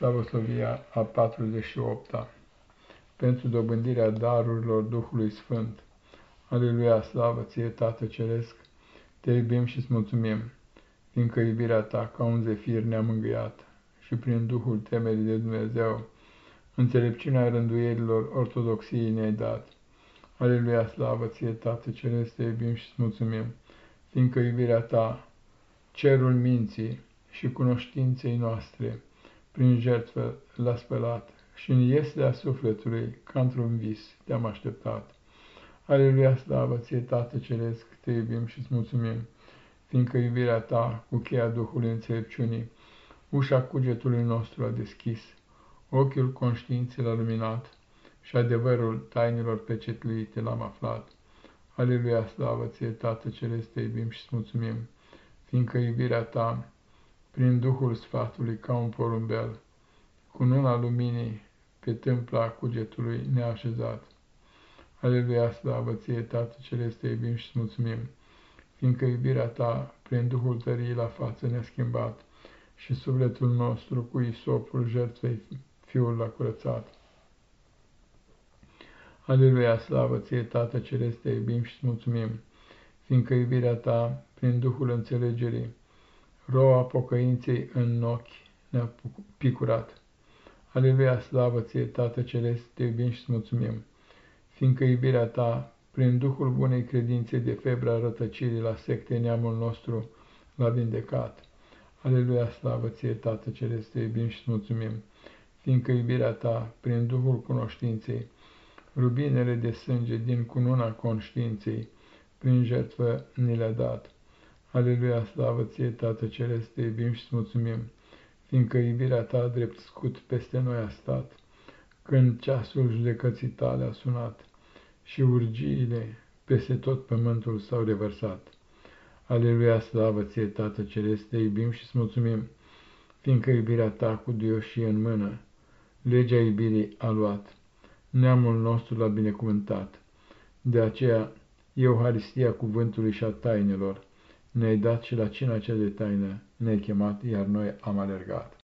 Slavoslovia a 48-a pentru dobândirea darurilor Duhului Sfânt. Aleluia, slavă ție, Tată Ceresc, te iubim și îți mulțumim, fiindcă iubirea ta ca un zefir ne-a mângâiat și prin Duhul temerii de Dumnezeu, înțelepciunea rânduierilor ortodoxiei ne-ai dat. Aleluia, slavă ție, Tată Ceresc, te iubim și îți mulțumim, fiindcă iubirea ta, cerul minții și cunoștinței noastre, prin jertfă l-a spălat și în ieslea sufletului, ca într-un vis, te-am așteptat. Aleluia, slavă ție, Tată Ceresc, te iubim și îți mulțumim, fiindcă iubirea ta, cu cheia Duhului înțelepciunii, ușa cugetului nostru a deschis, ochiul conștiinței l-a luminat și adevărul tainilor pecetluite l-am aflat. Aleluia, slavă ție, Tată Ceresc, te iubim și îți mulțumim, fiindcă iubirea ta, prin Duhul Sfatului ca un porumbel, cu nuna luminii pe tâmpla cugetului neașezat. Aleluia, slavă ție, Tată Celeste, iubim și mulțumim, fiindcă iubirea ta, prin Duhul tării la față, ne-a schimbat și sufletul nostru cu isopul jertfei Fiul l-a curățat. Aleluia, slavă ție, Tată Celeste, iubim și mulțumim, fiindcă iubirea ta, prin Duhul înțelegerii, roa pocăinței în ochi ne-a picurat. Aleluia, slavă ție, Tată Celest, te iubim și mulțumim, fiindcă iubirea ta, prin Duhul bunei credințe de febra rătăcirii la secte neamul nostru, l-a vindecat. Aleluia, slavă ție, Tată Celest, te iubim și mulțumim, fiindcă iubirea ta, prin Duhul cunoștinței, rubinele de sânge din cununa conștiinței, prin jertfă ni le-a dat. Aleluia, slavă ție, Tată Celeste, te iubim și mulțumim, fiindcă iubirea ta drept scut peste noi a stat, când ceasul judecății tale a sunat și urgiile peste tot pământul s-au revărsat. Aleluia, slavă ție, Tată Celeste, te iubim și mulțumim, fiindcă iubirea ta cu și în mână, legea iubirii a luat, neamul nostru l-a binecuvântat. De aceea, Euharistia cuvântului și a tainelor, ne-ai dat și la cina cea de taină, ne-ai chemat, iar noi am alergat.